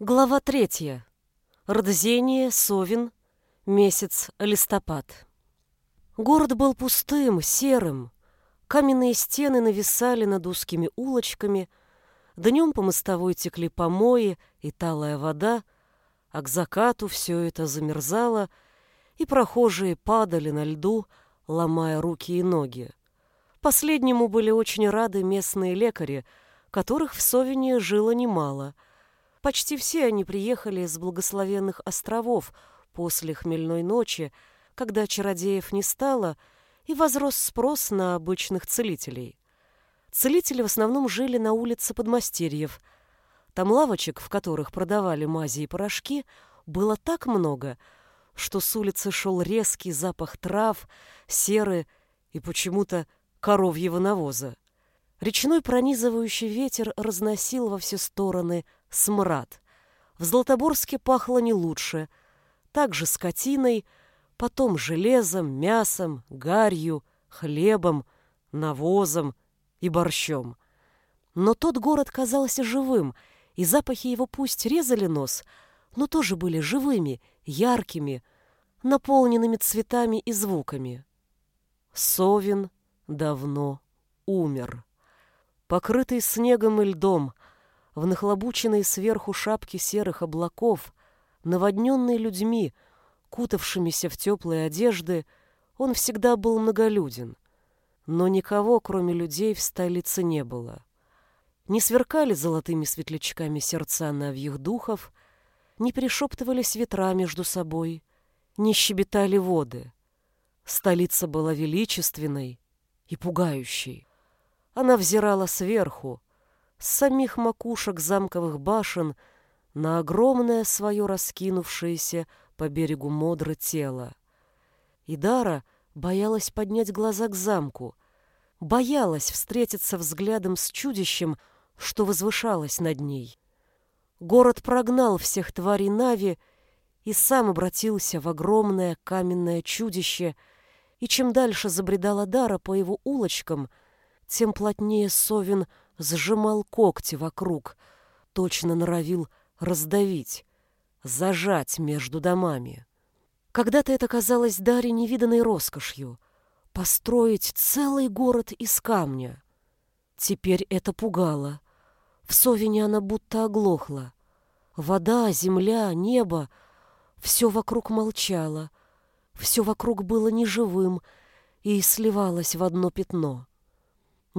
Глава третья. Родзение, Совин, месяц листопад. Город был пустым, серым. Каменные стены нависали над узкими улочками, днем по мостовой текли помои и талая вода, а к закату все это замерзало, и прохожие падали на льду, ломая руки и ноги. Последнему были очень рады местные лекари, которых в Совине жило немало — Почти все они приехали из благословенных островов после хмельной ночи, когда чародеев не стало, и возрос спрос на обычных целителей. Целители в основном жили на улице подмастерьев. Там лавочек, в которых продавали мази и порошки, было так много, что с улицы шел резкий запах трав, серы и почему-то коровьего навоза. Речной пронизывающий ветер разносил во все стороны смрад. В Златоборске пахло не лучше. Также скотиной, потом железом, мясом, гарью, хлебом, навозом и борщом. Но тот город казался живым, и запахи его пусть резали нос, но тоже были живыми, яркими, наполненными цветами и звуками. Совин давно умер. Покрытый снегом и льдом, в нахлобученной сверху шапке серых облаков, наводненный людьми, кутавшимися в теплые одежды, он всегда был многолюден. Но никого, кроме людей, в столице не было. Не сверкали золотыми светлячками сердца навьих духов, не перешептывались ветра между собой, не щебетали воды. Столица была величественной и пугающей. Она взирала сверху, с самих макушек замковых башен на огромное свое раскинувшееся по берегу Модры тело. И Дара боялась поднять глаза к замку, боялась встретиться взглядом с чудищем, что возвышалось над ней. Город прогнал всех тварей Нави и сам обратился в огромное каменное чудище, и чем дальше забредала Дара по его улочкам, тем плотнее Совин сжимал когти вокруг, точно норовил раздавить, зажать между домами. Когда-то это казалось Даре невиданной роскошью — построить целый город из камня. Теперь это пугало. В Совине она будто оглохла. Вода, земля, небо — все вокруг молчало, все вокруг было неживым и сливалось в одно пятно.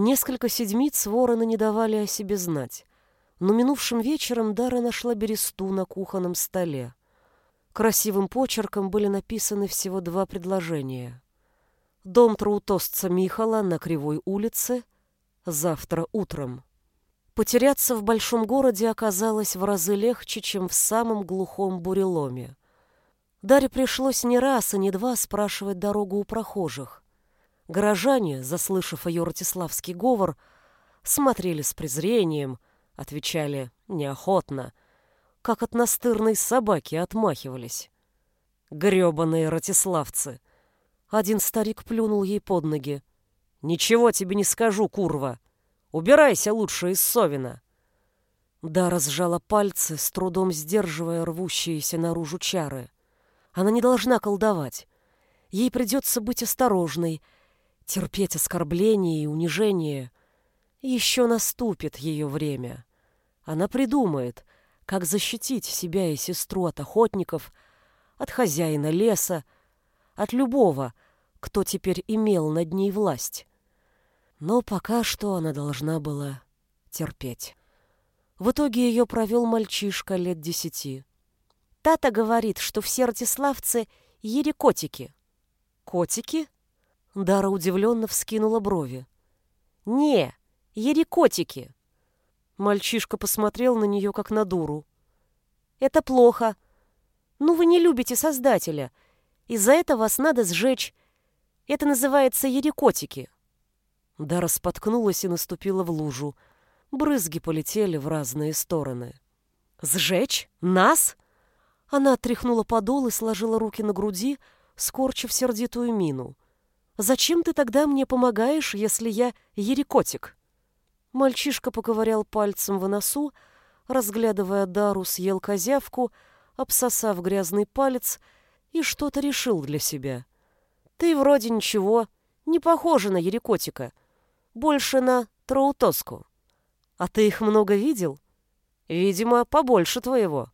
Несколько седмиц вороны не давали о себе знать. Но минувшим вечером Дара нашла бересту на кухонном столе. Красивым почерком были написаны всего два предложения. «Дом троутостца Михала на Кривой улице. Завтра утром». Потеряться в большом городе оказалось в разы легче, чем в самом глухом буреломе. Даре пришлось не раз и не два спрашивать дорогу у прохожих. Горожане, заслышав ее ратиславский говор, смотрели с презрением, отвечали неохотно, как от настырной собаки отмахивались. Гребаные ратиславцы! Один старик плюнул ей под ноги. «Ничего тебе не скажу, курва! Убирайся лучше из Совина!» Да разжала пальцы, с трудом сдерживая рвущиеся наружу чары. Она не должна колдовать. Ей придется быть осторожной — терпеть оскорбления и унижение. Еще наступит ее время. Она придумает, как защитить себя и сестру от охотников, от хозяина леса, от любого, кто теперь имел над ней власть. Но пока что она должна была терпеть. В итоге ее провел мальчишка лет десяти. Тата говорит, что все ратиславцы — ерекотики. Котики? Дара удивленно вскинула брови. «Не, ерикотики!» Мальчишка посмотрел на нее, как на дуру. «Это плохо. Ну, вы не любите Создателя. Из-за этого вас надо сжечь. Это называется ерикотики». Дара споткнулась и наступила в лужу. Брызги полетели в разные стороны. «Сжечь? Нас?» Она отряхнула подол и сложила руки на груди, скорчив сердитую мину. Зачем ты тогда мне помогаешь, если я ерикотик?» Мальчишка поковырял пальцем в носу, разглядывая Дару, съел козявку, обсосав грязный палец, и что-то решил для себя. «Ты вроде ничего, не похожа на Ерикотика, больше на Траутоску. А ты их много видел? Видимо, побольше твоего».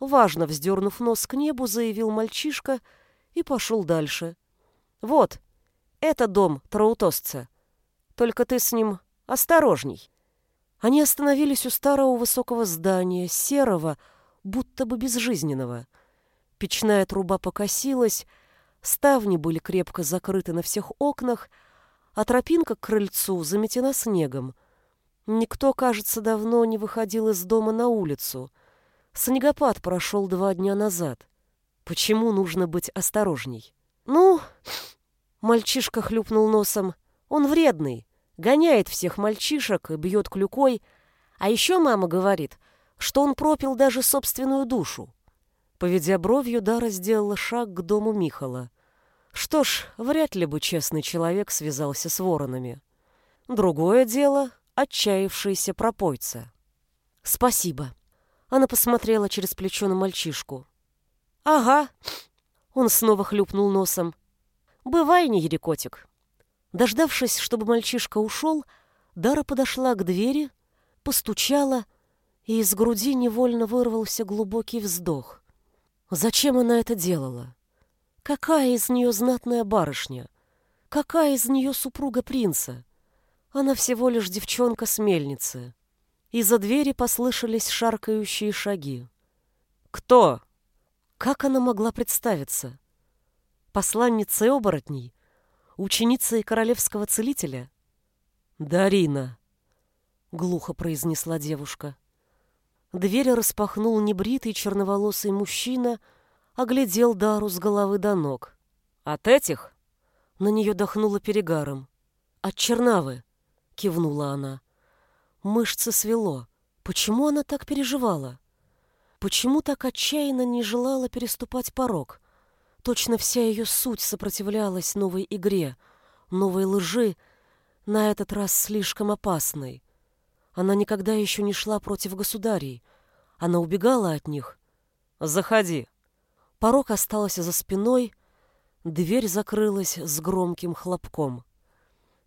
Важно вздернув нос к небу, заявил мальчишка и пошел дальше. «Вот, это дом Траутосца. Только ты с ним осторожней». Они остановились у старого высокого здания, серого, будто бы безжизненного. Печная труба покосилась, ставни были крепко закрыты на всех окнах, а тропинка к крыльцу заметена снегом. Никто, кажется, давно не выходил из дома на улицу. Снегопад прошел два дня назад. Почему нужно быть осторожней? Ну, мальчишка хлюпнул носом. Он вредный, гоняет всех мальчишек и бьет клюкой. А еще мама говорит, что он пропил даже собственную душу. Поведя бровью, Дара сделала шаг к дому Михала. Что ж, вряд ли бы честный человек связался с воронами. Другое дело — отчаявшийся пропойца. «Спасибо». Она посмотрела через плечо на мальчишку. «Ага». Он снова хлюпнул носом. «Бывай, не ерикотик». Дождавшись, чтобы мальчишка ушел, Дара подошла к двери, постучала, и из груди невольно вырвался глубокий вздох. Зачем она это делала? Какая из нее знатная барышня? Какая из нее супруга принца? Она всего лишь девчонка с мельницы. Из-за двери послышались шаркающие шаги. «Кто?» Как она могла представиться? Посланница оборотней? Ученица и королевского целителя? «Дарина», — глухо произнесла девушка. Дверь распахнул небритый черноволосый мужчина — оглядел Дару с головы до ног. «От этих?» На нее дохнуло перегаром. «От Чернавы», — кивнула она. Мышцы свело. Почему она так переживала? Почему так отчаянно не желала переступать порог? Точно вся ее суть сопротивлялась новой игре, новой лжи, на этот раз слишком опасной. Она никогда еще не шла против государей. Она убегала от них. «Заходи», Порог остался за спиной, дверь закрылась с громким хлопком.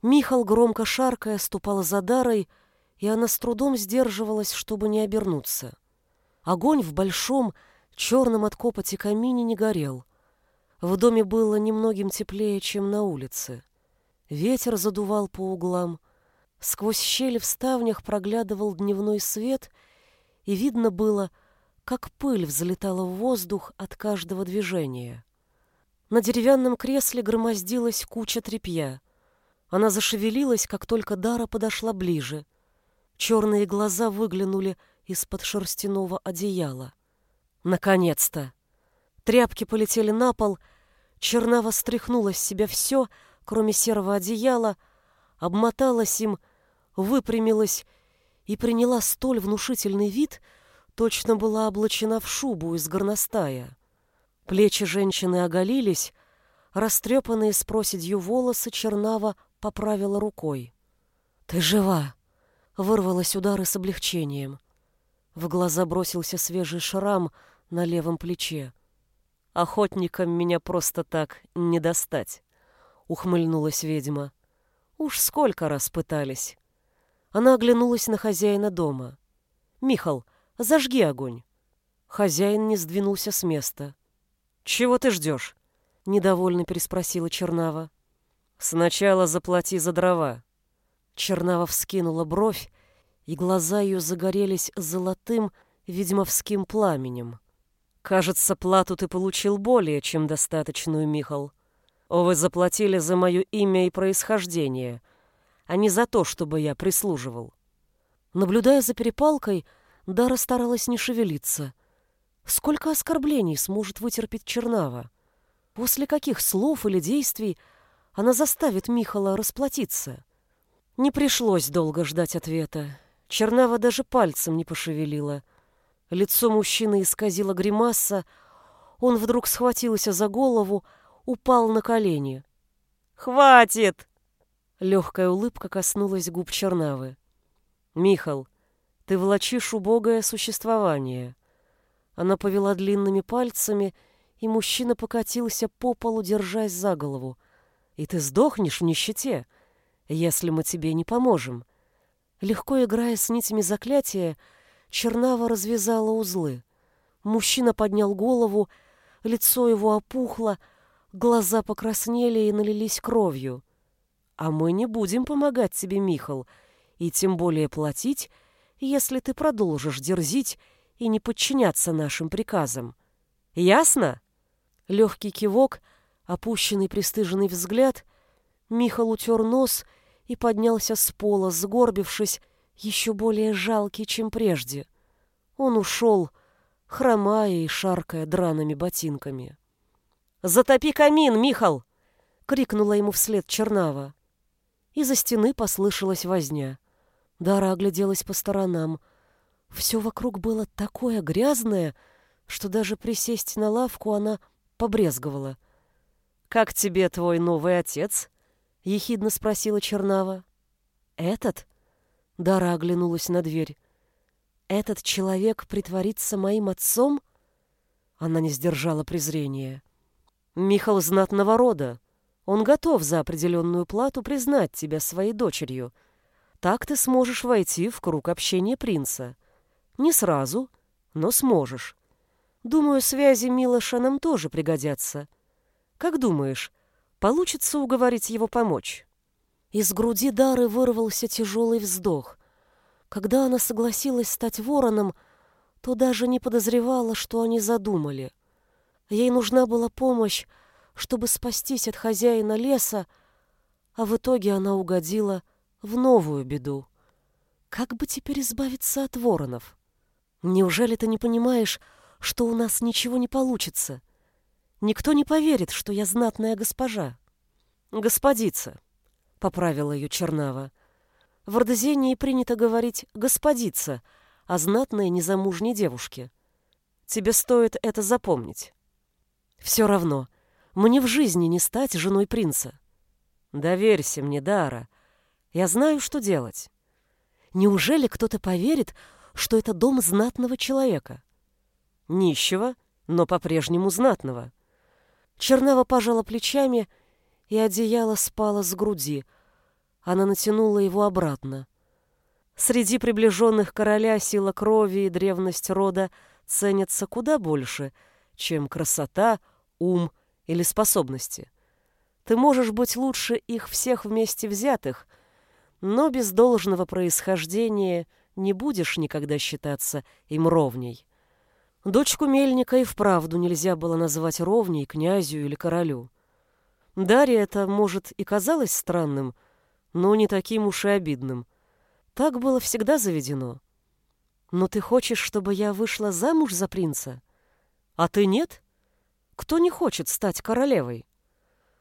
Михал, громко шаркая, ступал за Дарой, и она с трудом сдерживалась, чтобы не обернуться. Огонь в большом, черном от копоти камине не горел. В доме было немногим теплее, чем на улице. Ветер задувал по углам. Сквозь щели в ставнях проглядывал дневной свет, и видно было, как пыль взлетала в воздух от каждого движения. На деревянном кресле громоздилась куча тряпья. Она зашевелилась, как только Дара подошла ближе. Черные глаза выглянули из-под шерстяного одеяла. Наконец-то! Тряпки полетели на пол, Чернава стряхнула с себя все, кроме серого одеяла, обмоталась им, выпрямилась и приняла столь внушительный вид — точно была облачена в шубу из горностая. Плечи женщины оголились, растрепанные с проседью волосы Чернава поправила рукой. «Ты жива!» — вырвалась удары с облегчением. В глаза бросился свежий шрам на левом плече. «Охотникам меня просто так не достать», — ухмыльнулась ведьма. «Уж сколько раз пытались». Она оглянулась на хозяина дома. «Михал, Зажги огонь. Хозяин не сдвинулся с места. Чего ты ждешь? Недовольно переспросила Чернава. Сначала заплати за дрова. Чернава вскинула бровь, и глаза ее загорелись золотым ведьмовским пламенем. Кажется, плату ты получил более чем достаточную, Михал. Вы заплатили за мое имя и происхождение, а не за то, чтобы я прислуживал. Наблюдая за перепалкой, Дара старалась не шевелиться. Сколько оскорблений сможет вытерпеть Чернава? После каких слов или действий она заставит Михала расплатиться? Не пришлось долго ждать ответа. Чернава даже пальцем не пошевелила. Лицо мужчины исказило гримаса. Он вдруг схватился за голову, упал на колени. «Хватит!» Легкая улыбка коснулась губ Чернавы. «Михал, Ты влачишь убогое существование. Она повела длинными пальцами, и мужчина покатился по полу, держась за голову. И ты сдохнешь в нищете, если мы тебе не поможем. Легко играя с нитями заклятия, Чернава развязала узлы. Мужчина поднял голову, лицо его опухло, глаза покраснели и налились кровью. «А мы не будем помогать тебе, Михал, и тем более платить, если ты продолжишь дерзить и не подчиняться нашим приказам. Ясно?» Легкий кивок, опущенный пристыженный взгляд, Михал утер нос и поднялся с пола, сгорбившись, еще более жалкий, чем прежде. Он ушел, хромая и шаркая драными ботинками. «Затопи камин, Михал!» — крикнула ему вслед Чернава. Из-за стены послышалась возня. Дара огляделась по сторонам. Все вокруг было такое грязное, что даже присесть на лавку она побрезговала. «Как тебе твой новый отец?» — ехидно спросила Чернава. «Этот?» — Дара оглянулась на дверь. «Этот человек притворится моим отцом?» Она не сдержала презрения. «Михал знатного рода. Он готов за определенную плату признать тебя своей дочерью. Так ты сможешь войти в круг общения принца. Не сразу, но сможешь. Думаю, связи Милоша нам тоже пригодятся. Как думаешь, получится уговорить его помочь?» Из груди Дары вырвался тяжелый вздох. Когда она согласилась стать вороном, то даже не подозревала, что они задумали. Ей нужна была помощь, чтобы спастись от хозяина леса, а в итоге она угодила в новую беду. Как бы теперь избавиться от воронов? Неужели ты не понимаешь, что у нас ничего не получится? Никто не поверит, что я знатная госпожа. Господица, — поправила ее Чернава. В Ордозении принято говорить «господица», а знатной незамужней девушке. Тебе стоит это запомнить. Все равно, мне в жизни не стать женой принца. Доверься мне, Дара. Я знаю, что делать. Неужели кто-то поверит, что это дом знатного человека? Нищего, но по-прежнему знатного. Чернава пожала плечами, и одеяло спало с груди — она натянула его обратно. Среди приближенных короля сила крови и древность рода ценятся куда больше, чем красота, ум или способности. Ты можешь быть лучше их всех вместе взятых, но без должного происхождения не будешь никогда считаться им ровней. Дочку Мельника и вправду нельзя было назвать ровней князю или королю. Дарья это, может, и казалось странным — но не таким уж и обидным. Так было всегда заведено. Но ты хочешь, чтобы я вышла замуж за принца? А ты нет? Кто не хочет стать королевой?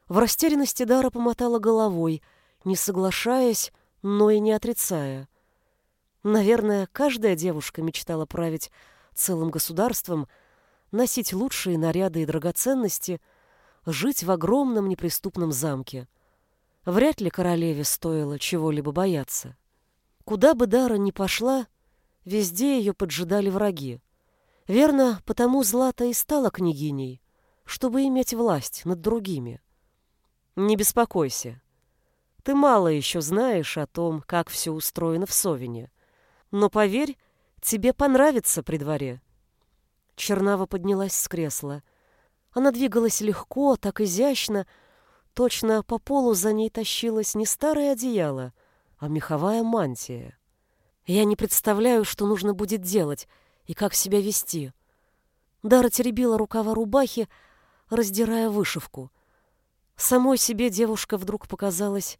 В растерянности Дара помотала головой, не соглашаясь, но и не отрицая. Наверное, каждая девушка мечтала править целым государством, носить лучшие наряды и драгоценности, жить в огромном неприступном замке — Вряд ли королеве стоило чего-либо бояться. Куда бы Дара ни пошла, везде ее поджидали враги. Верно, потому Злата и стала княгиней, чтобы иметь власть над другими. Не беспокойся. Ты мало еще знаешь о том, как все устроено в Совине. Но поверь, тебе понравится при дворе. Чернава поднялась с кресла. Она двигалась легко, так изящно, Точно по полу за ней тащилось не старое одеяло, а меховая мантия. Я не представляю, что нужно будет делать и как себя вести. Дара теребила рукава рубахи, раздирая вышивку. Самой себе девушка вдруг показалась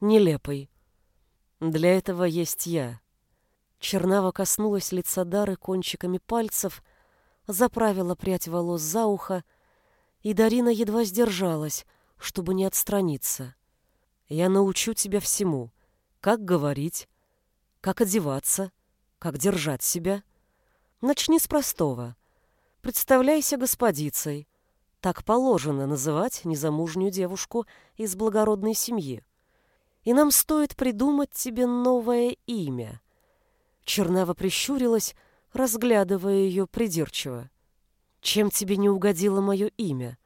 нелепой. Для этого есть я. Чернава коснулась лица Дары кончиками пальцев, заправила прядь волос за ухо, и Дарина едва сдержалась — чтобы не отстраниться. Я научу тебя всему. Как говорить, как одеваться, как держать себя. Начни с простого. Представляйся господицей. Так положено называть незамужнюю девушку из благородной семьи. И нам стоит придумать тебе новое имя. Чернава прищурилась, разглядывая ее придирчиво. «Чем тебе не угодило мое имя?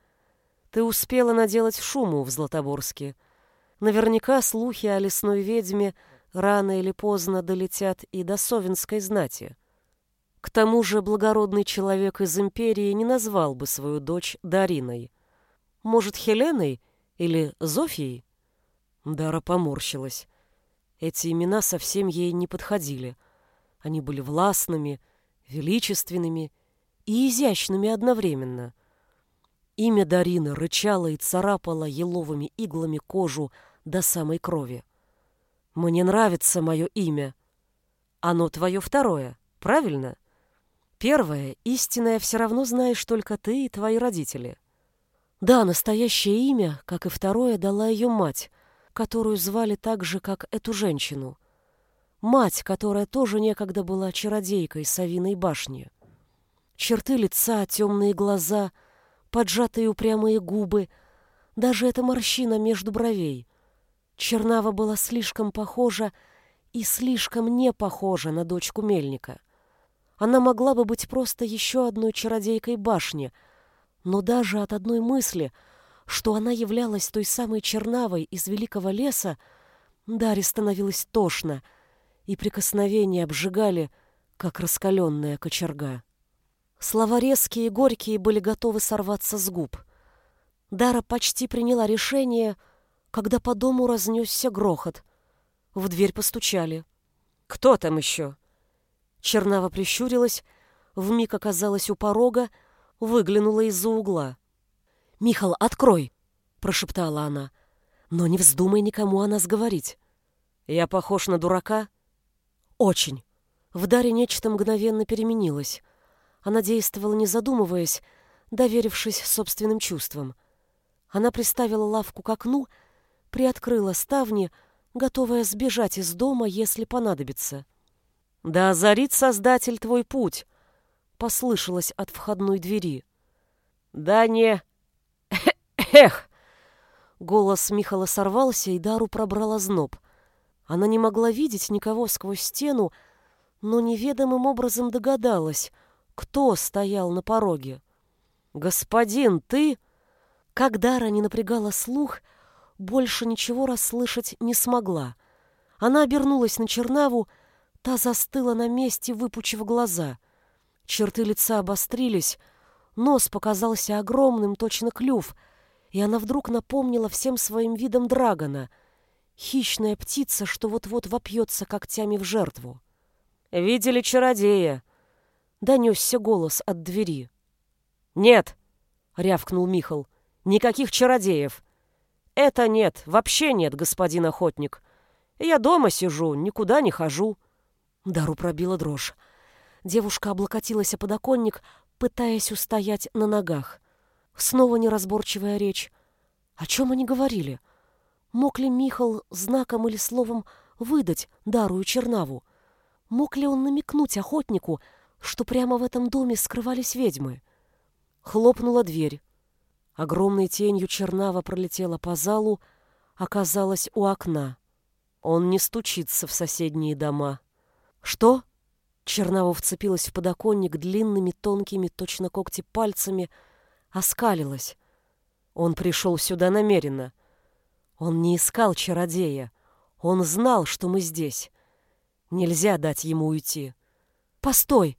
Ты успела наделать шуму в Златоборске. Наверняка слухи о лесной ведьме рано или поздно долетят и до Совинской знати. К тому же благородный человек из империи не назвал бы свою дочь Дариной. Может, Хеленой или Зофией? Дара поморщилась. Эти имена совсем ей не подходили. Они были властными, величественными и изящными одновременно. Имя Дарины рычало и царапало еловыми иглами кожу до самой крови. «Мне нравится мое имя. Оно твое второе, правильно?» Первое, истинное, все равно знаешь только ты и твои родители. Да, настоящее имя, как и второе, дала ее мать, которую звали так же, как эту женщину. Мать, которая тоже некогда была чародейкой Савиной башни. Черты лица, темные глаза, поджатые упрямые губы, даже эта морщина между бровей. Чернава была слишком похожа и слишком не похожа на дочку мельника. Она могла бы быть просто еще одной чародейкой башни, но даже от одной мысли, что она являлась той самой Чернавой из Великого леса, Даре становилось тошно, и прикосновения обжигали, как раскаленная кочерга. Слова резкие и горькие были готовы сорваться с губ. Дара почти приняла решение, когда по дому разнесся грохот. В дверь постучали. «Кто там еще?» Чернава прищурилась, вмиг оказалась у порога, выглянула из-за угла. «Михал, открой!» — прошептала она. «Но не вздумай никому о нас говорить. Я похож на дурака?» «Очень». В Даре нечто мгновенно переменилось. Она действовала, не задумываясь, доверившись собственным чувствам. Она приставила лавку к окну, приоткрыла ставни, готовая сбежать из дома, если понадобится. «Да озарит Создатель твой путь!» — послышалось от входной двери. «Да не... Эх!» Голос Михала сорвался, и Дару пробрала зноб. Она не могла видеть никого сквозь стену, но неведомым образом догадалась, кто стоял на пороге. «Господин, ты...» Как Дара напрягала слух, больше ничего расслышать не смогла. Она обернулась на Чернаву, Та застыла на месте, выпучив глаза. Черты лица обострились, нос показался огромным, точно клюв, и она вдруг напомнила всем своим видом драгона, хищная птица, что вот-вот вопьется когтями в жертву. «Видели чародея?» — донесся голос от двери. «Нет!» — рявкнул Михал. «Никаких чародеев!» «Это нет, вообще нет, господин охотник. Я дома сижу, никуда не хожу». Дару пробила дрожь. Девушка облокотилась о подоконник, пытаясь устоять на ногах. Снова неразборчивая речь. О чем они говорили? Мог ли Михал знаком или словом выдать Дару и Чернаву? Мог ли он намекнуть охотнику, что прямо в этом доме скрывались ведьмы? Хлопнула дверь. Огромной тенью Чернава пролетела по залу, оказалась у окна. Он не стучится в соседние дома. «Что?» Чернава вцепилась в подоконник длинными, тонкими, точно когти пальцами, оскалилась. Он пришел сюда намеренно. Он не искал чародея. Он знал, что мы здесь. Нельзя дать ему уйти. «Постой!»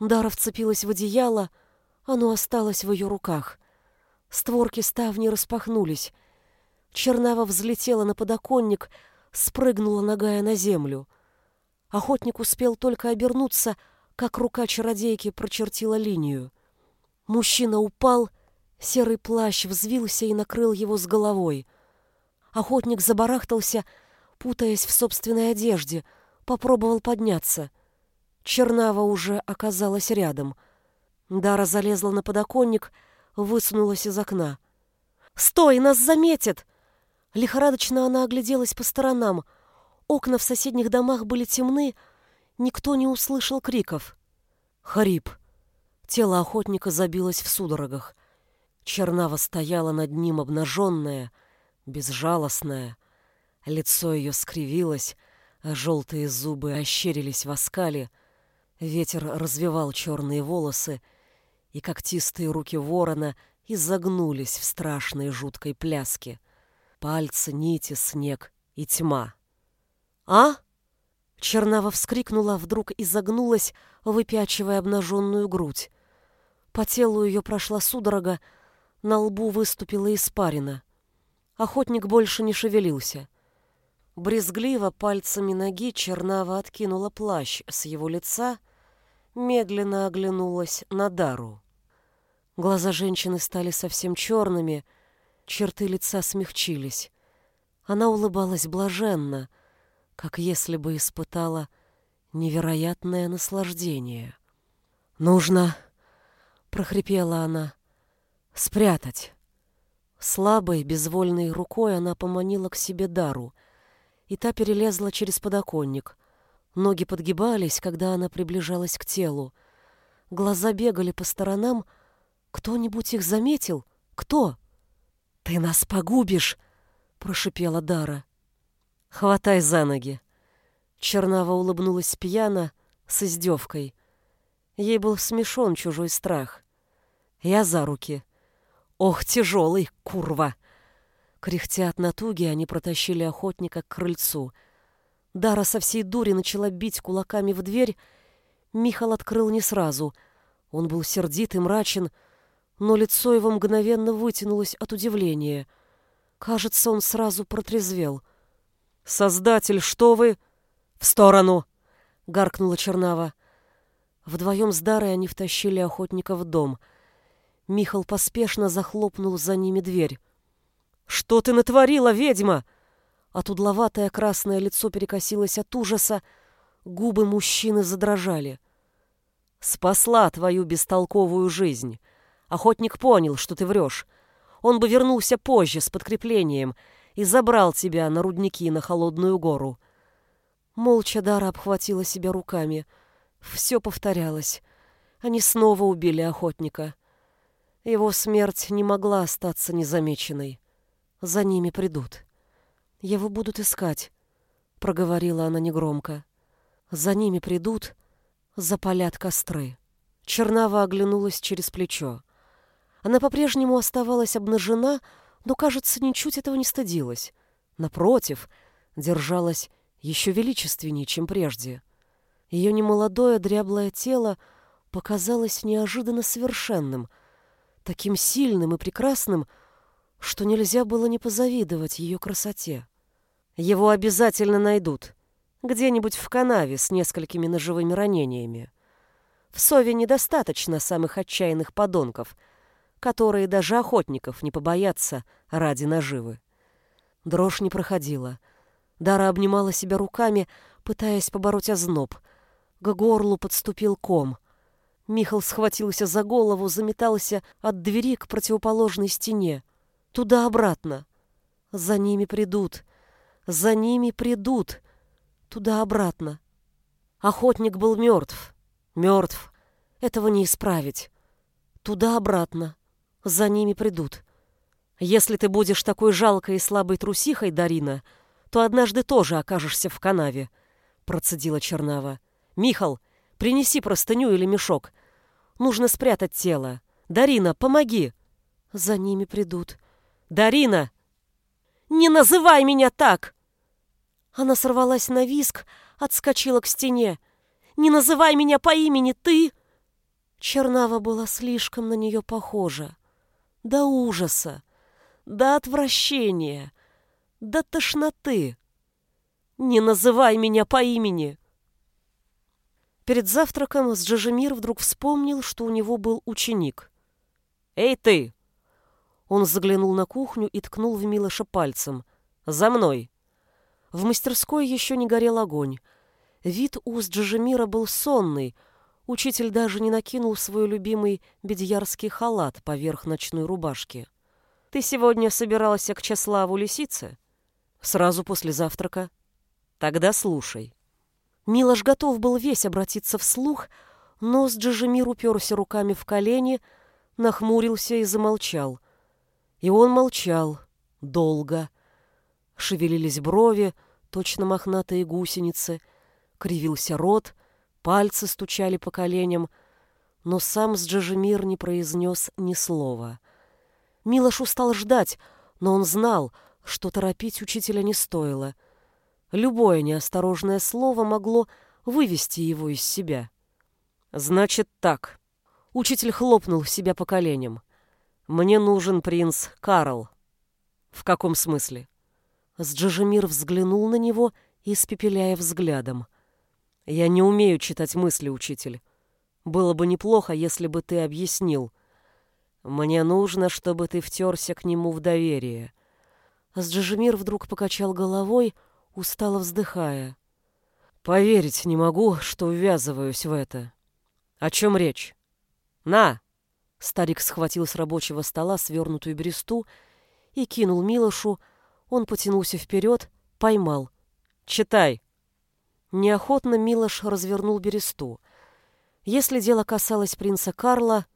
Дара вцепилась в одеяло, оно осталось в ее руках. Створки ставни распахнулись. Чернава взлетела на подоконник, спрыгнула ногая на землю. Охотник успел только обернуться, как рука чародейки прочертила линию. Мужчина упал, серый плащ взвился и накрыл его с головой. Охотник забарахтался, путаясь в собственной одежде, попробовал подняться. Чернава уже оказалась рядом. Дара залезла на подоконник, высунулась из окна. «Стой, нас заметят!» Лихорадочно она огляделась по сторонам — Окна в соседних домах были темны, никто не услышал криков. Хрип. Тело охотника забилось в судорогах. Чернава стояла над ним обнаженная, безжалостная. Лицо ее скривилось, а желтые зубы ощерились в оскале, ветер развивал черные волосы, и когтистые руки ворона изогнулись в страшной жуткой пляске. Пальцы, нити, снег и тьма. «А?» Чернава вскрикнула, вдруг изогнулась, выпячивая обнаженную грудь. По телу ее прошла судорога, на лбу выступила испарина. Охотник больше не шевелился. Брезгливо пальцами ноги Чернава откинула плащ с его лица, медленно оглянулась на Дару. Глаза женщины стали совсем черными, черты лица смягчились. Она улыбалась блаженно, как если бы испытала невероятное наслаждение. «Нужно...» — прохрипела она. «Спрятать». Слабой, безвольной рукой она поманила к себе Дару, и та перелезла через подоконник. Ноги подгибались, когда она приближалась к телу. Глаза бегали по сторонам. Кто-нибудь их заметил? Кто? «Ты нас погубишь!» — прошипела Дара. «Хватай за ноги!» Чернава улыбнулась пьяно, с издевкой. Ей был смешон чужой страх. «Я за руки!» «Ох, тяжелый, курва!» Кряхтя от натуги, они протащили охотника к крыльцу. Дара со всей дури начала бить кулаками в дверь. Михал открыл не сразу. Он был сердит и мрачен, но лицо его мгновенно вытянулось от удивления. Кажется, он сразу протрезвел. «Создатель, что вы...» «В сторону!» — гаркнула Чернава. Вдвоем с Дарой они втащили охотника в дом — Михал поспешно захлопнул за ними дверь. «Что ты натворила, ведьма?» От удловатое красное лицо перекосилось от ужаса, губы мужчины задрожали. «Спасла твою бестолковую жизнь. Охотник понял, что ты врешь. Он бы вернулся позже с подкреплением и забрал тебя на рудники на Холодную гору». Молча Дара обхватила себя руками. Все повторялось. Они снова убили охотника. Его смерть не могла остаться незамеченной. За ними придут. Его будут искать, проговорила она негромко. За ними придут, запалят костры. Чернава оглянулась через плечо. Она по-прежнему оставалась обнажена, но, кажется, ничуть этого не стыдилась. Напротив, держалась еще величественнее, чем прежде. Ее немолодое дряблое тело показалось неожиданно совершенным — таким сильным и прекрасным, что нельзя было не позавидовать ее красоте. Его обязательно найдут. Где-нибудь в канаве с несколькими ножевыми ранениями. В Сове недостаточно самых отчаянных подонков, которые даже охотников не побоятся ради наживы. Дрожь не проходила. Дара обнимала себя руками, пытаясь побороть озноб. К горлу подступил ком. Михал схватился за голову, заметался от двери к противоположной стене. Туда-обратно. За ними придут. За ними придут. Туда-обратно. Охотник был мертв. Мертв. Этого не исправить. Туда-обратно. За ними придут. Если ты будешь такой жалкой и слабой трусихой, Дарина, то однажды тоже окажешься в канаве, процедила Чернава. Михал, Принеси простыню или мешок. Нужно спрятать тело. Дарина, помоги. За ними придут. Дарина! Не называй меня так! Она сорвалась на виск, отскочила к стене. Не называй меня по имени, ты! Чернава была слишком на нее похожа. До ужаса, до отвращения, до тошноты. Не называй меня по имени! Перед завтраком с Джажемир вдруг вспомнил, что у него был ученик. «Эй, ты!» Он заглянул на кухню и ткнул в Милоша пальцем. «За мной!» В мастерской еще не горел огонь. Вид у Джажемира был сонный. Учитель даже не накинул свой любимый бедьярский халат поверх ночной рубашки. «Ты сегодня собирался к Чеславу Лисице?» «Сразу после завтрака». «Тогда слушай». Милош готов был весь обратиться вслух, но с Джижемир уперся руками в колени, нахмурился и замолчал. И он молчал долго. Шевелились брови, точно мохнатые гусеницы, кривился рот, пальцы стучали по коленям, но сам с Джажемир не произнес ни слова. Милош устал ждать, но он знал, что торопить учителя не стоило. Любое неосторожное слово могло вывести его из себя. «Значит так». Учитель хлопнул себя по коленям. «Мне нужен принц Карл». «В каком смысле?» С Джажемир взглянул на него, испепеляя взглядом. «Я не умею читать мысли, учитель. Было бы неплохо, если бы ты объяснил. Мне нужно, чтобы ты втерся к нему в доверие». С Джажемир вдруг покачал головой, устало вздыхая. «Поверить не могу, что ввязываюсь в это. О чем речь? На!» Старик схватил с рабочего стола свернутую бересту и кинул Милошу. Он потянулся вперед, поймал. «Читай!» Неохотно Милош развернул бересту. Если дело касалось принца Карла,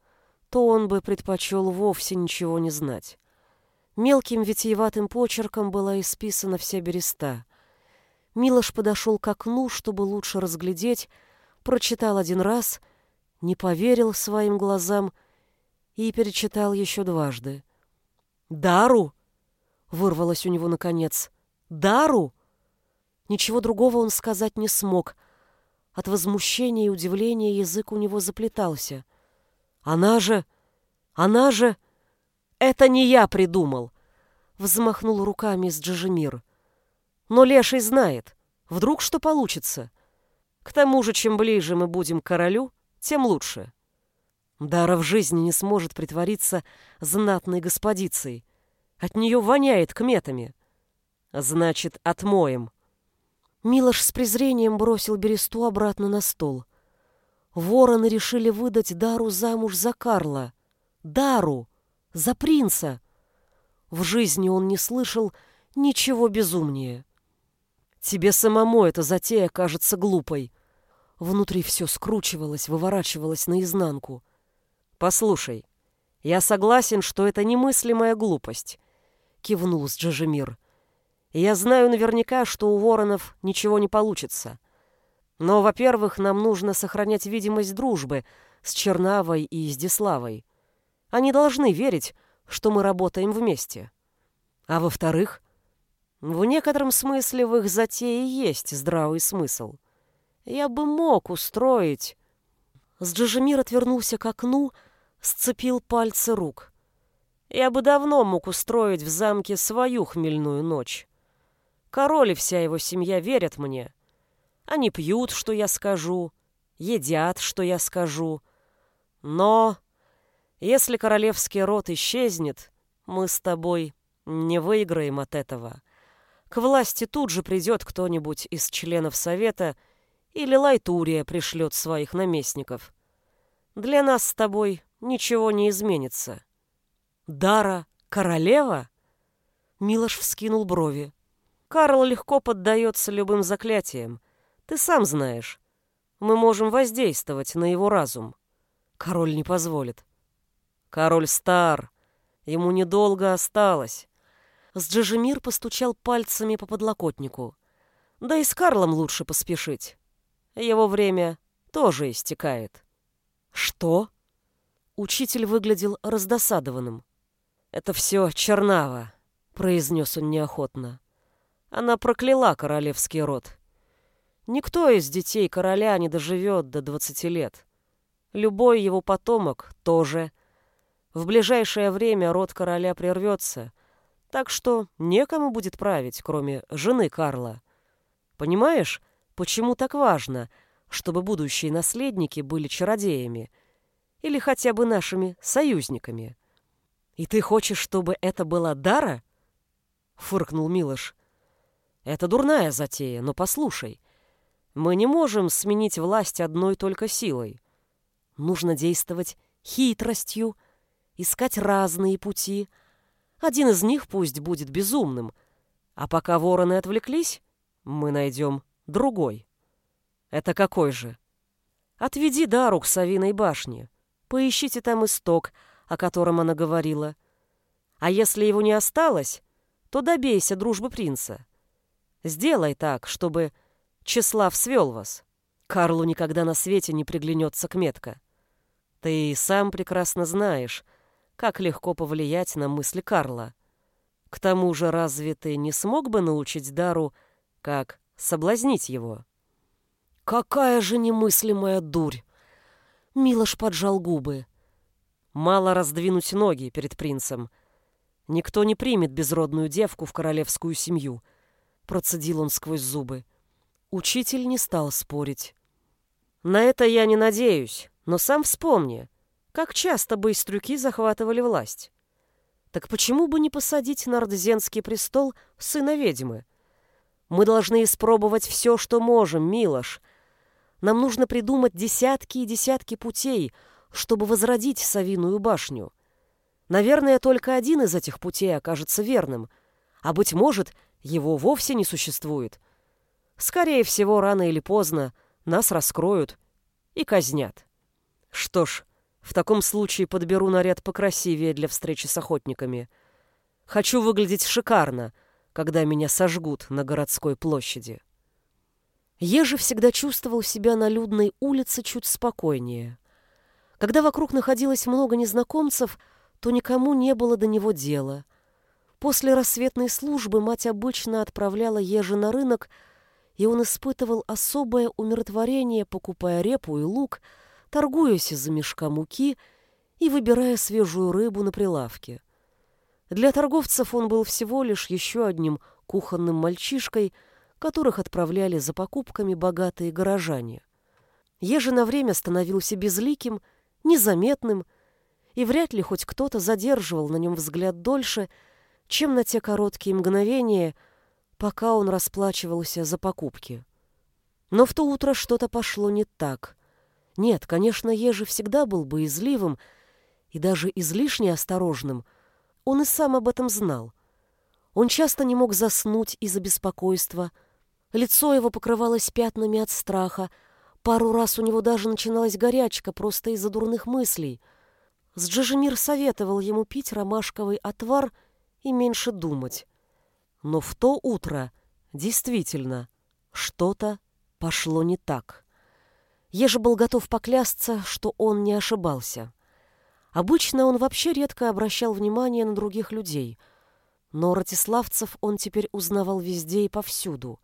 то он бы предпочел вовсе ничего не знать. Мелким витиеватым почерком была исписана вся береста. Милош подошел к окну, чтобы лучше разглядеть, прочитал один раз, не поверил своим глазам и перечитал еще дважды. «Дару!» — вырвалось у него наконец. «Дару!» Ничего другого он сказать не смог. От возмущения и удивления язык у него заплетался. «Она же! Она же!» «Это не я придумал!» — взмахнул руками с Джажемир. «Но Леший знает. Вдруг что получится? К тому же, чем ближе мы будем к королю, тем лучше. Дара в жизни не сможет притвориться знатной господицей. От нее воняет кметами. Значит, отмоем». Милош с презрением бросил бересту обратно на стол. Вороны решили выдать Дару замуж за Карла. Дару! За принца! В жизни он не слышал ничего безумнее. Тебе самому эта затея кажется глупой. Внутри все скручивалось, выворачивалось наизнанку. Послушай, я согласен, что это немыслимая глупость, кивнул с Джажемир. Я знаю наверняка, что у воронов ничего не получится. Но, во-первых, нам нужно сохранять видимость дружбы с Чернавой и Издиславой. Они должны верить, что мы работаем вместе. А во-вторых, в некотором смысле в их затее есть здравый смысл. Я бы мог устроить... С Джажемир отвернулся к окну, сцепил пальцы рук. Я бы давно мог устроить в замке свою хмельную ночь. Король и вся его семья верят мне. Они пьют, что я скажу, едят, что я скажу. Но если королевский род исчезнет, мы с тобой не выиграем от этого. К власти тут же придет кто-нибудь из членов совета или Лайтурия пришлет своих наместников. Для нас с тобой ничего не изменится. Дара королева? Милош вскинул брови. Карл легко поддается любым заклятиям. Ты сам знаешь. Мы можем воздействовать на его разум. Король не позволит. Король стар. Ему недолго осталось. С Джажемир постучал пальцами по подлокотнику. Да и с Карлом лучше поспешить. Его время тоже истекает. Что? Учитель выглядел раздосадованным. Это все Чернава, произнес он неохотно. Она прокляла королевский род. Никто из детей короля не доживет до двадцати лет. Любой его потомок тоже. В ближайшее время род короля прервется, так что некому будет править, кроме жены Карла. Понимаешь, почему так важно, чтобы будущие наследники были чародеями или хотя бы нашими союзниками? И ты хочешь, чтобы это была Дара? Фыркнул Милош. Это дурная затея, но послушай. Мы не можем сменить власть одной только силой. Нужно действовать хитростью, искать разные пути. Один из них пусть будет безумным, а пока вороны отвлеклись, мы найдем другой. Это какой же? Отведи Дару к Савиной башне. Поищите там исток, о котором она говорила. А если его не осталось, то добейся дружбы принца. Сделай так, чтобы Числав свел вас. Карлу никогда на свете не приглянется к метка. Ты и сам прекрасно знаешь, как легко повлиять на мысли Карла. К тому же разве ты не смог бы научить Дару, как соблазнить его? Какая же немыслимая дурь! Милош поджал губы. Мало раздвинуть ноги перед принцем. Никто не примет безродную девку в королевскую семью, процедил он сквозь зубы. Учитель не стал спорить. На это я не надеюсь, но сам вспомни, как часто быстрюки захватывали власть. Так почему бы не посадить на Ордзенский престол сына ведьмы? Мы должны испробовать все, что можем, Милош. Нам нужно придумать десятки и десятки путей, чтобы возродить Савиную башню. Наверное, только один из этих путей окажется верным, а, быть может, его вовсе не существует. Скорее всего, рано или поздно нас раскроют и казнят. Что ж, в таком случае подберу наряд покрасивее для встречи с охотниками. Хочу выглядеть шикарно, когда меня сожгут на городской площади. Ежи всегда чувствовал себя на людной улице чуть спокойнее. Когда вокруг находилось много незнакомцев, то никому не было до него дела. После рассветной службы мать обычно отправляла Ежи на рынок, и он испытывал особое умиротворение, покупая репу и лук, торгуясь из-за мешка муки и выбирая свежую рыбу на прилавке. Для торговцев он был всего лишь еще одним кухонным мальчишкой, которых отправляли за покупками богатые горожане. Еже на время становился безликим, незаметным, и вряд ли хоть кто-то задерживал на нем взгляд дольше, чем на те короткие мгновения, пока он расплачивался за покупки. Но в то утро что-то пошло не так. Нет, конечно, Ежи всегда был боязливым и даже излишне осторожным. Он и сам об этом знал. Он часто не мог заснуть из-за беспокойства. Лицо его покрывалось пятнами от страха. Пару раз у него даже начиналась горячка просто из-за дурных мыслей. Сджижемир советовал ему пить ромашковый отвар и меньше думать. Но в то утро действительно что-то пошло не так. Еже был готов поклясться, что он не ошибался. Обычно он вообще редко обращал внимание на других людей, но ратиславцев он теперь узнавал везде и повсюду.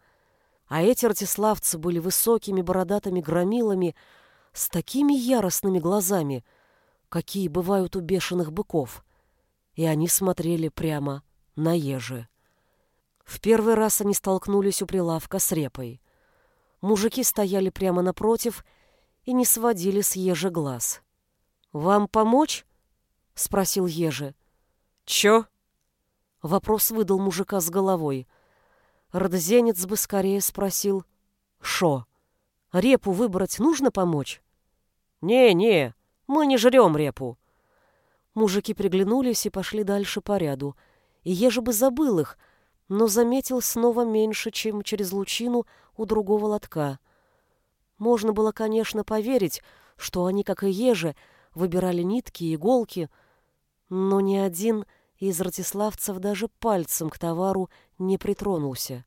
А эти ратиславцы были высокими бородатыми громилами с такими яростными глазами, какие бывают у бешеных быков, и они смотрели прямо на ежи. В первый раз они столкнулись у прилавка с репой. Мужики стояли прямо напротив и не сводили с Ежи глаз. «Вам помочь?» — спросил Ежи. «Чё?» Вопрос выдал мужика с головой. Родозенец бы скорее спросил «Шо? Репу выбрать нужно помочь?» «Не-не, мы не жрем репу». Мужики приглянулись и пошли дальше по ряду. И Ежи бы забыл их, но заметил снова меньше, чем через лучину у другого лотка. Можно было, конечно, поверить, что они, как и ежи, выбирали нитки и иголки, но ни один из ратиславцев даже пальцем к товару не притронулся.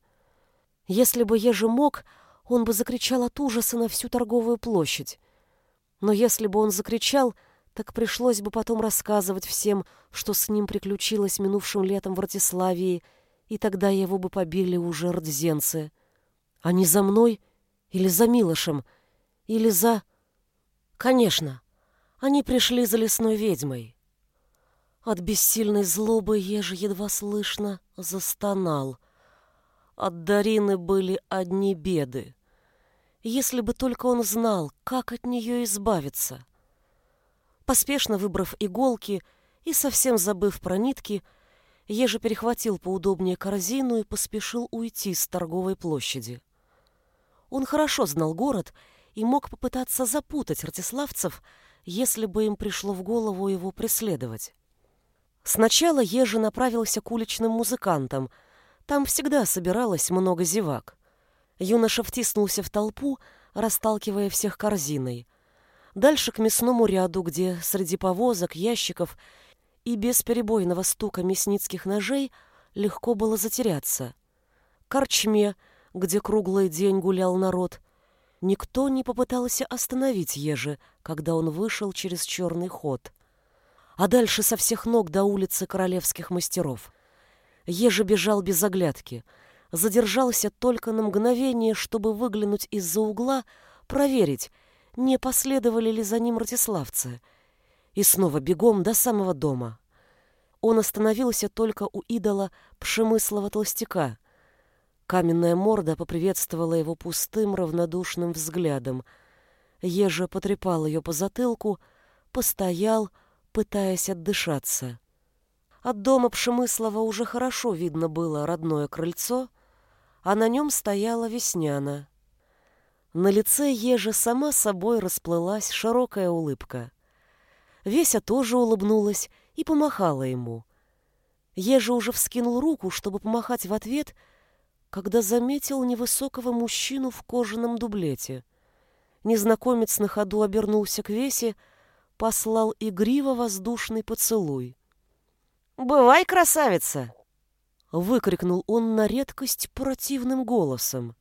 Если бы ежи мог, он бы закричал от ужаса на всю торговую площадь. Но если бы он закричал, так пришлось бы потом рассказывать всем, что с ним приключилось минувшим летом в Ратиславии, и тогда его бы побили уже рдзенцы. Они за мной или за Милошем? Или за... Конечно, они пришли за лесной ведьмой. От бессильной злобы еже едва слышно застонал. От Дарины были одни беды. Если бы только он знал, как от нее избавиться. Поспешно выбрав иголки и совсем забыв про нитки, Ежи перехватил поудобнее корзину и поспешил уйти с торговой площади. Он хорошо знал город и мог попытаться запутать ратиславцев, если бы им пришло в голову его преследовать. Сначала Ежи направился к уличным музыкантам. Там всегда собиралось много зевак. Юноша втиснулся в толпу, расталкивая всех корзиной. Дальше к мясному ряду, где среди повозок, ящиков и бесперебойного стука мясницких ножей легко было затеряться. К корчме — где круглый день гулял народ, никто не попытался остановить Ежи, когда он вышел через черный ход. А дальше со всех ног до улицы королевских мастеров. Ежи бежал без оглядки, задержался только на мгновение, чтобы выглянуть из-за угла, проверить, не последовали ли за ним ратиславцы, и снова бегом до самого дома. Он остановился только у идола Пшемыслова толстяка. Каменная морда поприветствовала его пустым, равнодушным взглядом. Ежа потрепал ее по затылку, постоял, пытаясь отдышаться. От дома Пшемыслова уже хорошо видно было родное крыльцо, а на нем стояла Весняна. На лице Ежи сама собой расплылась широкая улыбка. Веся тоже улыбнулась и помахала ему. Ежи уже вскинул руку, чтобы помахать в ответ, когда заметил невысокого мужчину в кожаном дублете. Незнакомец на ходу обернулся к Весе, послал игриво воздушный поцелуй. «Бывай, красавица!» — выкрикнул он на редкость противным голосом.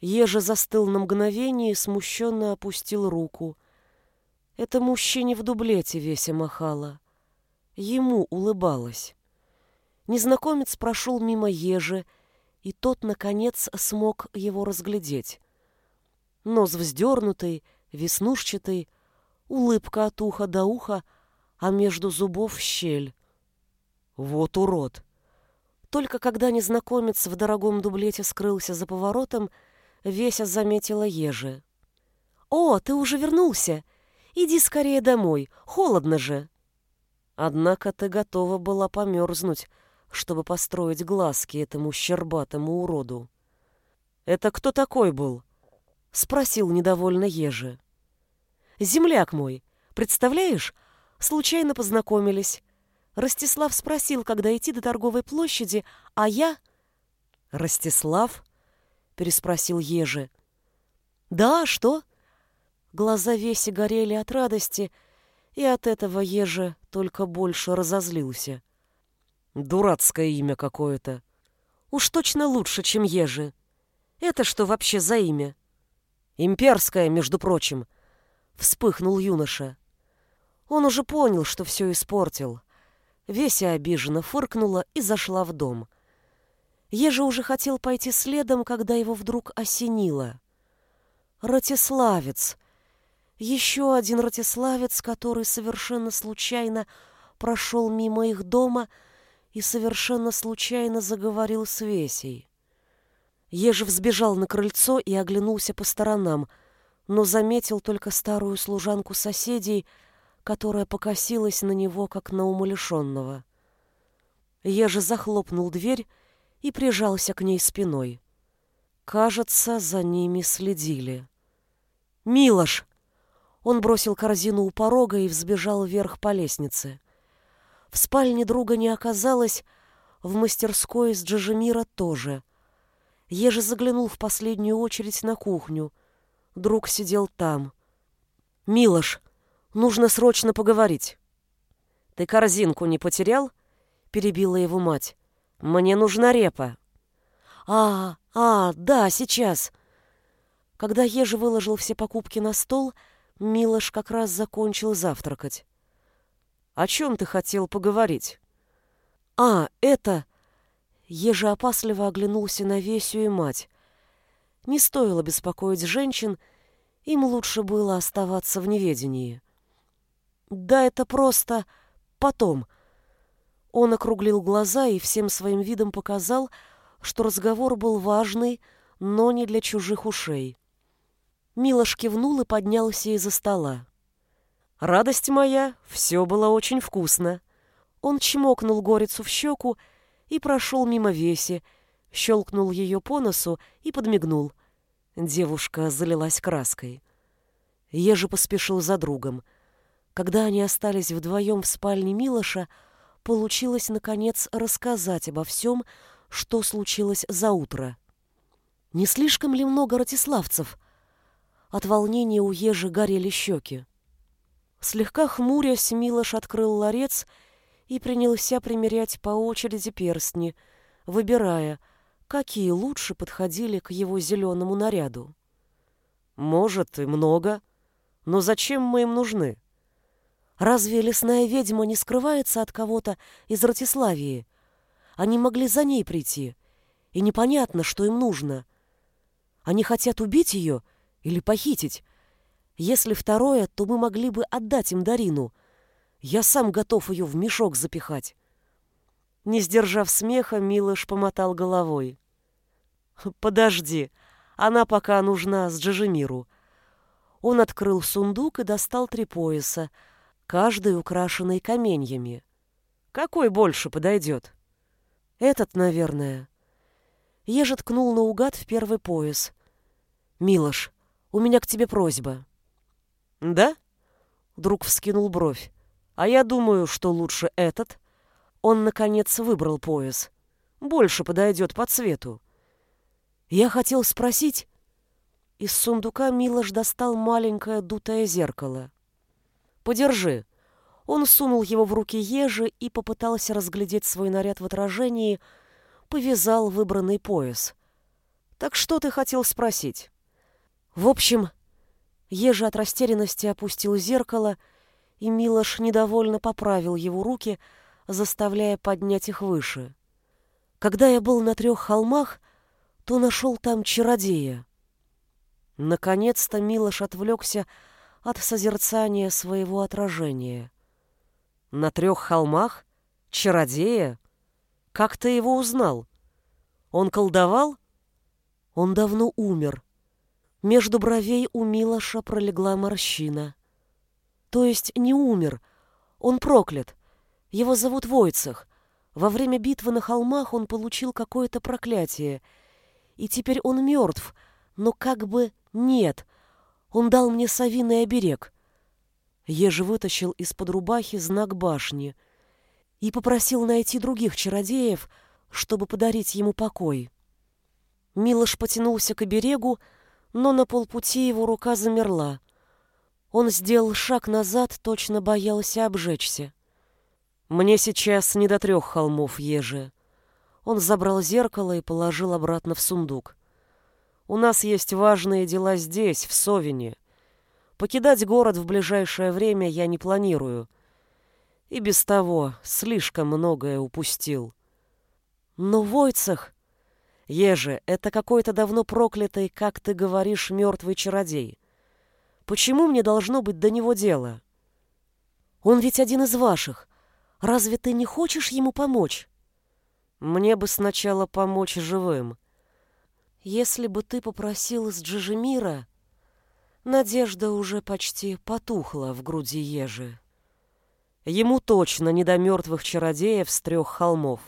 Ежа застыл на мгновение и смущенно опустил руку. Это мужчине в дублете Веся махала. Ему улыбалась. Незнакомец прошел мимо Ежи, и тот, наконец, смог его разглядеть. Нос вздернутый, веснушчатый, улыбка от уха до уха, а между зубов щель. Вот урод! Только когда незнакомец в дорогом дублете скрылся за поворотом, Веся заметила Ежи. «О, ты уже вернулся! Иди скорее домой, холодно же!» Однако ты готова была померзнуть, чтобы построить глазки этому щербатому уроду. «Это кто такой был?» — спросил недовольно Ежи. «Земляк мой, представляешь, случайно познакомились. Ростислав спросил, когда идти до торговой площади, а я...» «Ростислав?» переспросил Ежи. Да, что? Глаза Веси горели от радости, и от этого Ежи только больше разозлился. Дурацкое имя какое-то. Уж точно лучше, чем Ежи. Это что вообще за имя? Имперское, между прочим. Вспыхнул юноша. Он уже понял, что все испортил. Веся обиженно фыркнула и зашла в дом. Ежа уже хотел пойти следом, когда его вдруг осенило. Ратиславец. Еще один ратиславец, который совершенно случайно прошел мимо их дома и совершенно случайно заговорил с Весей. Ежа взбежал на крыльцо и оглянулся по сторонам, но заметил только старую служанку соседей, которая покосилась на него, как на умалишенного. Ежа захлопнул дверь и прижался к ней спиной. Кажется, за ними следили. «Милош!» Он бросил корзину у порога и взбежал вверх по лестнице. В спальне друга не оказалось, в мастерской с Джажемира тоже. Еже заглянул в последнюю очередь на кухню. Друг сидел там. «Милош, нужно срочно поговорить». «Ты корзинку не потерял?» — перебила его мать. Мне нужна репа. А, а, да, сейчас. Когда Ежи выложил все покупки на стол, Милош как раз закончил завтракать. О чем ты хотел поговорить? А, это... Ежи опасливо оглянулся на Весю и мать. Не стоило беспокоить женщин, им лучше было оставаться в неведении. Да это просто потом, он округлил глаза и всем своим видом показал, что разговор был важный, но не для чужих ушей. Милош кивнул и поднялся из-за стола. «Радость моя, все было очень вкусно». Он чмокнул горицу в щеку и прошел мимо Веси, щелкнул ее по носу и подмигнул. Девушка залилась краской. Ежи поспешил за другом. Когда они остались вдвоем в спальне Милоша, получилось, наконец, рассказать обо всем, что случилось за утро. Не слишком ли много ратиславцев? От волнения у ежи горели щеки. Слегка хмурясь, Милош открыл ларец и принялся примерять по очереди перстни, выбирая, какие лучше подходили к его зеленому наряду. Может, и много, но зачем мы им нужны? Разве лесная ведьма не скрывается от кого-то из Ратиславии? Они могли за ней прийти, и непонятно, что им нужно. Они хотят убить ее или похитить. Если второе, то мы могли бы отдать им Дарину. Я сам готов ее в мешок запихать. Не сдержав смеха, Милош помотал головой. «Подожди, она пока нужна с Джажемиру». Он открыл сундук и достал три пояса — каждый украшенный каменьями. Какой больше подойдет? Этот, наверное. Ежа ткнул наугад в первый пояс. «Милош, у меня к тебе просьба». «Да?» Друг вскинул бровь. «А я думаю, что лучше этот». Он, наконец, выбрал пояс. «Больше подойдет по цвету». Я хотел спросить... Из сундука Милош достал маленькое дутое зеркало. Подержи». Он сунул его в руки ежи и попытался разглядеть свой наряд в отражении, повязал выбранный пояс. «Так что ты хотел спросить?» «В общем...» Ежи от растерянности опустил зеркало, и Милош недовольно поправил его руки, заставляя поднять их выше. «Когда я был на трех холмах, то нашел там чародея». Наконец-то Милош отвлекся от созерцания своего отражения. На трех холмах? Чародея? Как ты его узнал? Он колдовал? Он давно умер. Между бровей у Милоша пролегла морщина. То есть не умер, он проклят. Его зовут Войцех. Во время битвы на холмах он получил какое-то проклятие. И теперь он мертв, но как бы нет — он дал мне совиный оберег. Еж вытащил из-под рубахи знак башни и попросил найти других чародеев, чтобы подарить ему покой. Милош потянулся к оберегу, но на полпути его рука замерла. Он сделал шаг назад, точно боялся обжечься. «Мне сейчас не до трех холмов, Ежи». Он забрал зеркало и положил обратно в сундук. У нас есть важные дела здесь, в Совине. Покидать город в ближайшее время я не планирую. И без того слишком многое упустил. Но Войцах... Еже, это какой-то давно проклятый, как ты говоришь, мертвый чародей. Почему мне должно быть до него дело? Он ведь один из ваших. Разве ты не хочешь ему помочь? Мне бы сначала помочь живым. Если бы ты попросил с Джижемира, надежда уже почти потухла в груди ежи. Ему точно не до мертвых чародеев с трех холмов.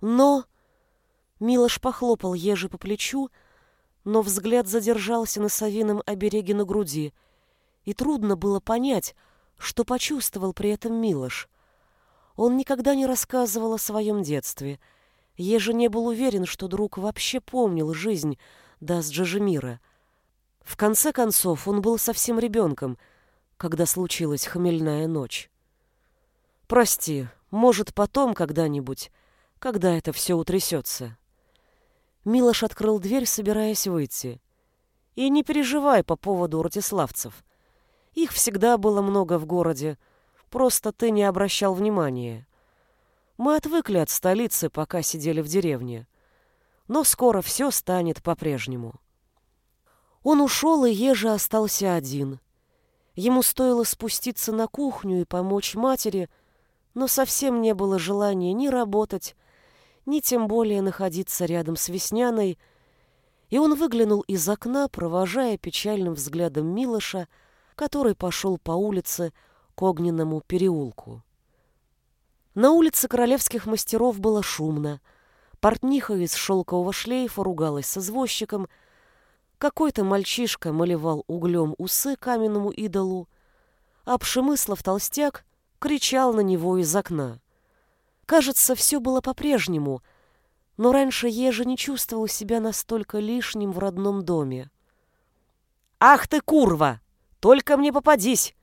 Но... Милош похлопал ежи по плечу, но взгляд задержался на совином обереге на груди, и трудно было понять, что почувствовал при этом Милош. Он никогда не рассказывал о своем детстве — Еже не был уверен, что друг вообще помнил жизнь Дас Джажемира. В конце концов, он был совсем ребенком, когда случилась хмельная ночь. «Прости, может, потом когда-нибудь, когда это все утрясется». Милош открыл дверь, собираясь выйти. «И не переживай по поводу ратиславцев. Их всегда было много в городе, просто ты не обращал внимания». Мы отвыкли от столицы, пока сидели в деревне. Но скоро все станет по-прежнему. Он ушел, и Ежа остался один. Ему стоило спуститься на кухню и помочь матери, но совсем не было желания ни работать, ни тем более находиться рядом с Весняной, и он выглянул из окна, провожая печальным взглядом Милоша, который пошел по улице к огненному переулку. На улице королевских мастеров было шумно. Портниха из шелкового шлейфа ругалась с извозчиком. Какой-то мальчишка малевал углем усы каменному идолу, а Пшемыслов толстяк кричал на него из окна. Кажется, все было по-прежнему, но раньше Ежа не чувствовал себя настолько лишним в родном доме. «Ах ты, курва! Только мне попадись!»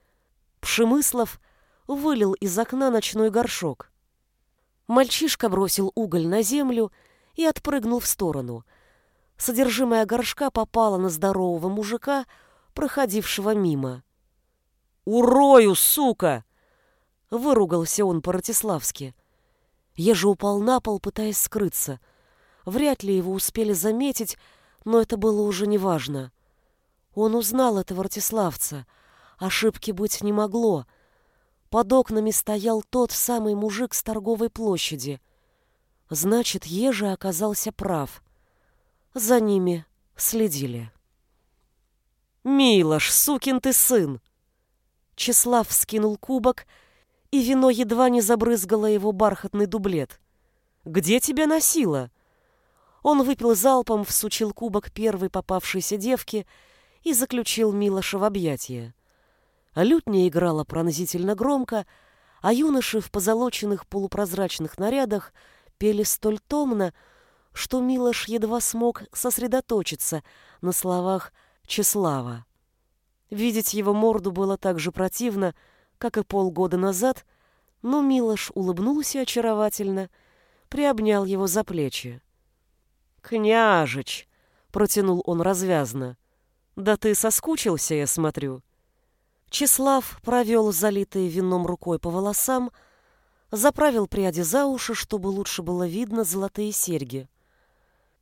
Пшемыслов вылил из окна ночной горшок. Мальчишка бросил уголь на землю и отпрыгнул в сторону. Содержимое горшка попало на здорового мужика, проходившего мимо. «Урою, сука!» — выругался он по-ратиславски. Ежа упал на пол, пытаясь скрыться. Вряд ли его успели заметить, но это было уже неважно. Он узнал этого ратиславца. Ошибки быть не могло. Под окнами стоял тот самый мужик с торговой площади. Значит, Ежа оказался прав. За ними следили. «Милош, сукин ты сын!» Числав вскинул кубок, и вино едва не забрызгало его бархатный дублет. «Где тебя носило?» Он выпил залпом, всучил кубок первой попавшейся девки и заключил Милоша в объятия. Лютня играла пронзительно громко, а юноши в позолоченных полупрозрачных нарядах пели столь томно, что Милош едва смог сосредоточиться на словах Чеслава. Видеть его морду было так же противно, как и полгода назад, но Милош улыбнулся очаровательно, приобнял его за плечи. «Княжич!» — протянул он развязно. Да ты соскучился, я смотрю. Числав провел залитой вином рукой по волосам, заправил пряди за уши, чтобы лучше было видно золотые серьги.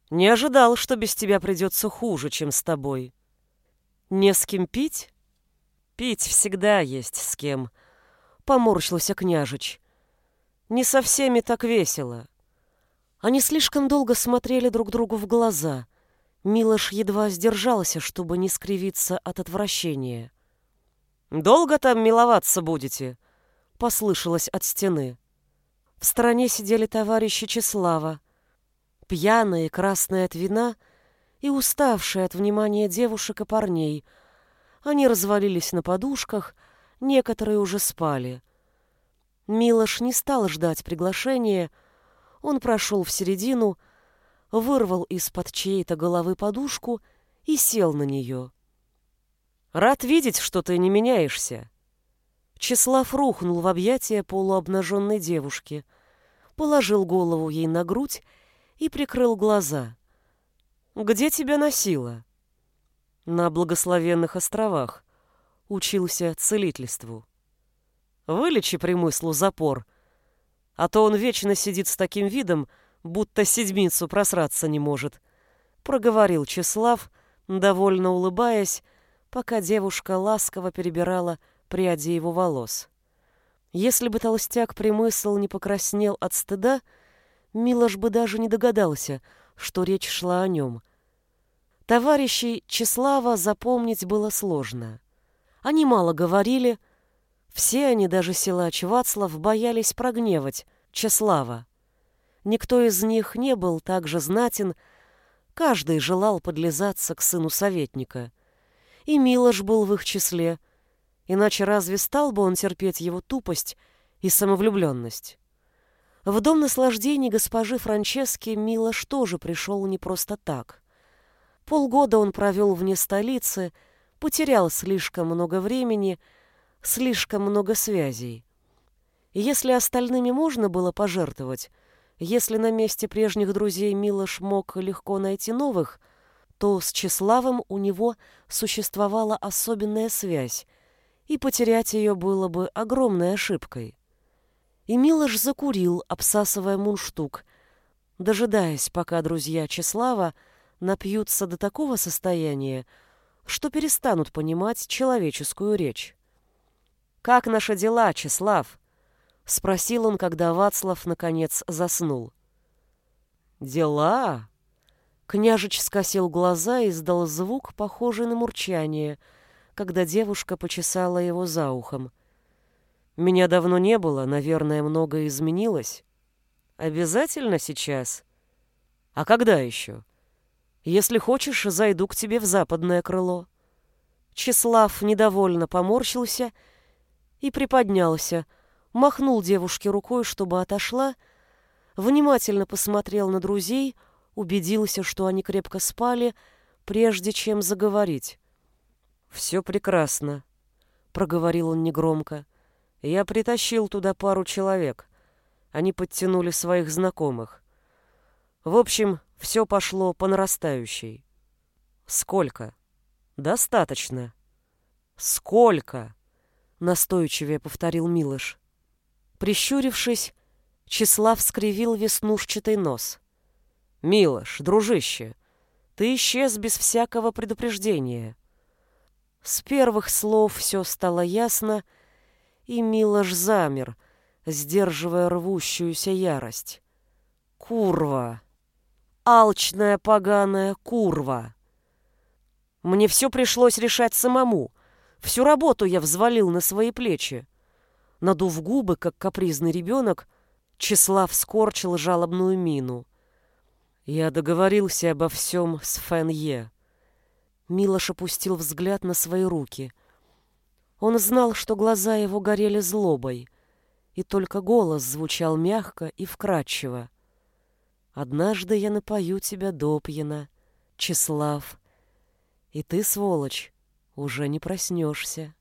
Не ожидал, что без тебя придется хуже, чем с тобой. Не с кем пить? Пить всегда есть с кем. Поморщился княжич. Не со всеми так весело. Они слишком долго смотрели друг другу в глаза — Милош едва сдержался, чтобы не скривиться от отвращения. «Долго там миловаться будете?» — послышалось от стены. В стороне сидели товарищи Числава, пьяные, красные от вина и уставшие от внимания девушек и парней. Они развалились на подушках, некоторые уже спали. Милош не стал ждать приглашения, он прошел в середину, вырвал из-под чьей-то головы подушку и сел на нее. «Рад видеть, что ты не меняешься». Числав рухнул в объятия полуобнаженной девушки, положил голову ей на грудь и прикрыл глаза. «Где тебя носило?» «На благословенных островах. Учился целительству». «Вылечи примыслу запор, а то он вечно сидит с таким видом, будто седмицу просраться не может, проговорил Числав, довольно улыбаясь, пока девушка ласково перебирала пряди его волос. Если бы толстяк примысл не покраснел от стыда, Милош бы даже не догадался, что речь шла о нем. Товарищей Числава запомнить было сложно. Они мало говорили, все они, даже силач Вацлав, боялись прогневать Числава. Никто из них не был так же знатен, каждый желал подлизаться к сыну советника. И Милош был в их числе, иначе разве стал бы он терпеть его тупость и самовлюбленность? В дом наслаждений госпожи Франчески Милош тоже пришел не просто так. Полгода он провел вне столицы, потерял слишком много времени, слишком много связей. Если остальными можно было пожертвовать, если на месте прежних друзей Милош мог легко найти новых, то с Чеславом у него существовала особенная связь, и потерять ее было бы огромной ошибкой. И Милош закурил, обсасывая мунштук, дожидаясь, пока друзья Чеслава напьются до такого состояния, что перестанут понимать человеческую речь. «Как наши дела, Чеслав?» — спросил он, когда Вацлав, наконец, заснул. «Дела?» Княжич скосил глаза и издал звук, похожий на мурчание, когда девушка почесала его за ухом. «Меня давно не было, наверное, многое изменилось. Обязательно сейчас? А когда еще? Если хочешь, зайду к тебе в западное крыло». Чеслав недовольно поморщился и приподнялся, махнул девушке рукой, чтобы отошла, внимательно посмотрел на друзей, убедился, что они крепко спали, прежде чем заговорить. «Все прекрасно», — проговорил он негромко. «Я притащил туда пару человек. Они подтянули своих знакомых. В общем, все пошло по нарастающей. Сколько? Достаточно. Сколько? Настойчивее повторил Милош. Прищурившись, Числав скривил веснушчатый нос. «Милош, дружище, ты исчез без всякого предупреждения». С первых слов все стало ясно, и Милош замер, сдерживая рвущуюся ярость. «Курва! Алчная поганая курва!» Мне все пришлось решать самому. Всю работу я взвалил на свои плечи. Надув губы, как капризный ребенок, Числав скорчил жалобную мину. Я договорился обо всем с Фенье. Милош опустил взгляд на свои руки. Он знал, что глаза его горели злобой, и только голос звучал мягко и вкрадчиво. «Однажды я напою тебя допьяно, Числав, и ты, сволочь, уже не проснешься».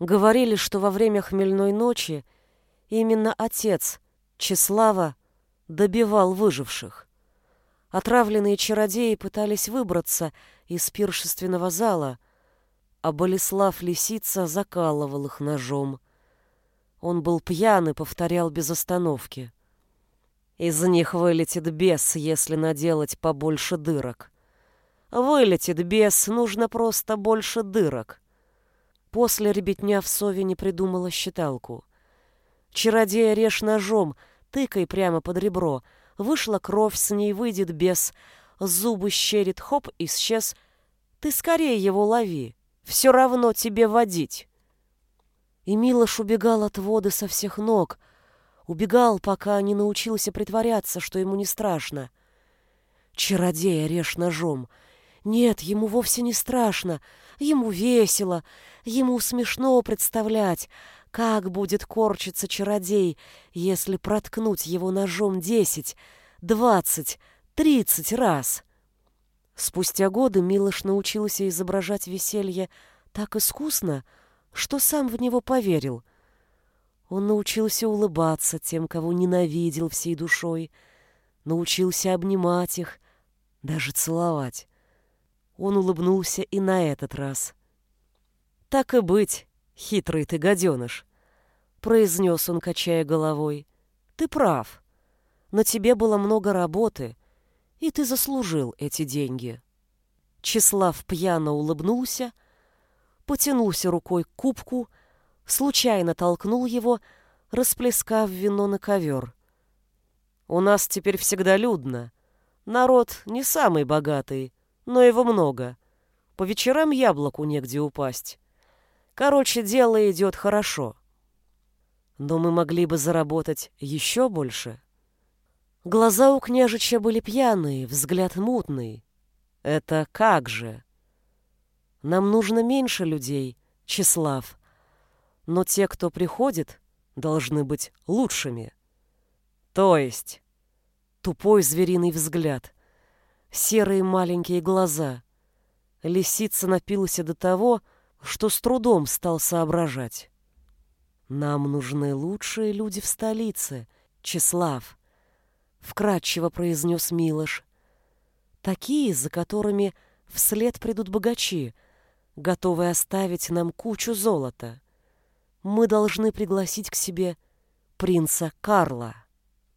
Говорили, что во время хмельной ночи именно отец Числава добивал выживших. Отравленные чародеи пытались выбраться из пиршественного зала, а Болеслав Лисица закалывал их ножом. Он был пьян и повторял без остановки. Из них вылетит бес, если наделать побольше дырок. Вылетит бес, нужно просто больше дырок. После ребятня в сове не придумала считалку. Чародея режь ножом, тыкай прямо под ребро. Вышла кровь, с ней выйдет бес. Зубы щерит, хоп, исчез. Ты скорее его лови. Все равно тебе водить. И Милош убегал от воды со всех ног. Убегал, пока не научился притворяться, что ему не страшно. Чародея режь ножом. Нет, ему вовсе не страшно. Ему весело. Ему смешно представлять, как будет корчиться чародей, если проткнуть его ножом десять, двадцать, тридцать раз? Спустя годы Милош научился изображать веселье так искусно, что сам в него поверил. Он научился улыбаться тем, кого ненавидел всей душой, научился обнимать их, даже целовать. Он улыбнулся и на этот раз. Так и быть, «Хитрый ты гаденыш», — произнес он, качая головой. «Ты прав. На тебе было много работы, и ты заслужил эти деньги». Числав пьяно улыбнулся, потянулся рукой к кубку, случайно толкнул его, расплескав вино на ковер. «У нас теперь всегда людно. Народ не самый богатый, но его много. По вечерам яблоку негде упасть. Короче, дело идет хорошо. Но мы могли бы заработать еще больше. Глаза у княжича были пьяные, взгляд мутный. Это как же? Нам нужно меньше людей, Числав. Но те, кто приходит, должны быть лучшими. То есть тупой звериный взгляд, серые маленькие глаза. Лисица напился до того, что с трудом стал соображать. «Нам нужны лучшие люди в столице, Числав», — вкратчиво произнес Милош. «Такие, за которыми вслед придут богачи, готовые оставить нам кучу золота. Мы должны пригласить к себе принца Карла».